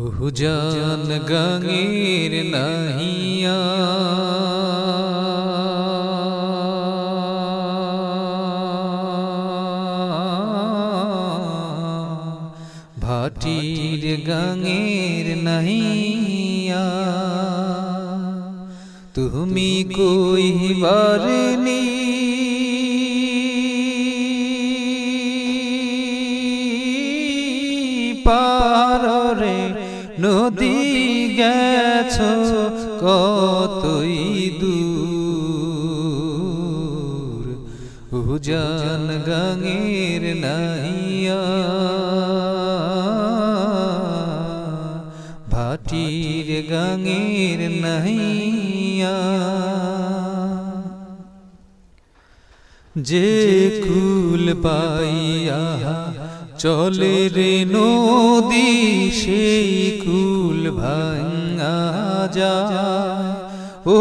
উজান গঙ্গের নাহিয়া ভাটির গঙ্গের নাহিয়া তুমি কই বারনি পারে নদী গেছ কতই দূর? উজান গঙ্গের নাইয়া ভাটির গঙ্গের নাইয়া যে কুল পাইয়া চলে রে নদী, সেই কুল ভাঙা যায়। ও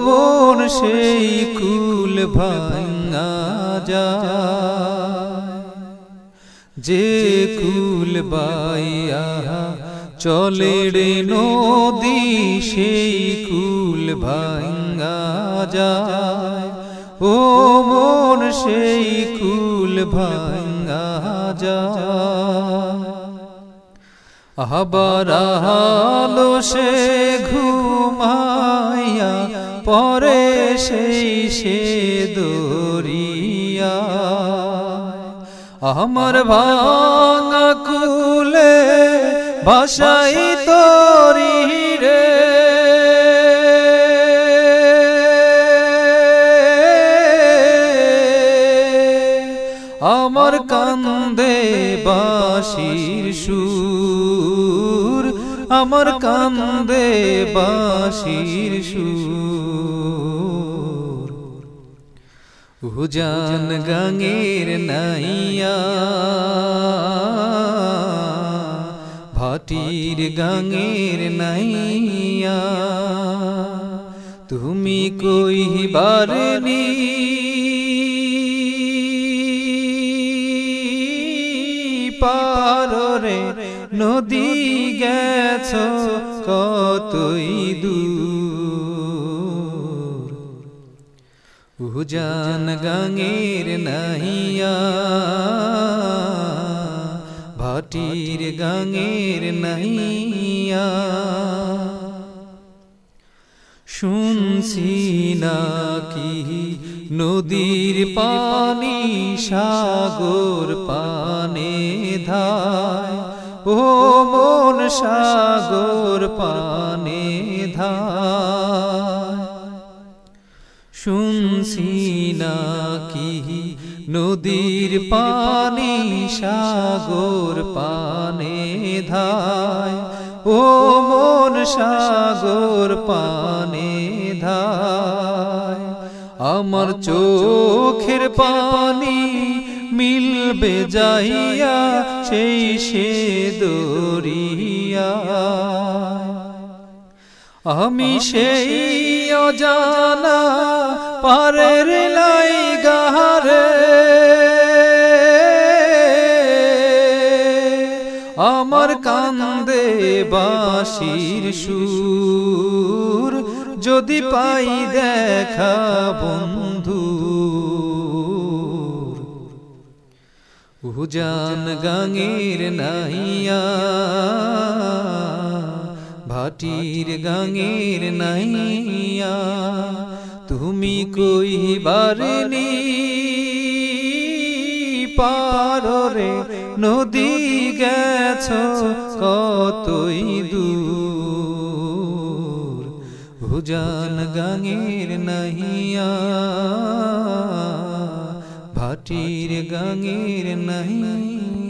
মন সেই কুল ভাঙা যায়। যে কুল বাইয়া চলে রে নদী, সেই কুল ভাঙা যায়। ও মন সেই কুল ভাঙা আবার আলো সে ঘুমাইয়া পরে সেই সে দরিয়া। আমার ভাঙা কুলে ভাষাই তরি বাসির সুর, আমার কান্দে বাসির সুর। উজান গঙ্গের নাইয়া, ভাটির গঙ্গের নাইয়া, তুমি কই বারনি পারে নদী গেছ কতই দূর। উজান গঙ্গের নাহিয়া ভাটির গঙ্গের নাহিয়া। শুনছি নাকি নদীর পানি সাগর পানে ধায়। ও মন সাগর পানে ধায়। শুনছি নাকি নদীর পানি সাগর পানে ধায়। ও মন সাগর পানে ধায়। আমার চোখের পানি মিলবে যাইয়া সেই সে দরিয়া। আমি সেই অজানা পারের লাই গাহারে আমার কান্দে বাসির সুর। যদি পাই দেখা বন্ধু। উজান গাঙের নাইয়া ভাটির গাঙের নাইয়া তুমি কই বারনি? পারে নদী গেছ কতই দূর? উজান গাঙের নাহিয়া ভাটির গাঙের নাহিয়া